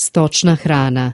Stočna hrana.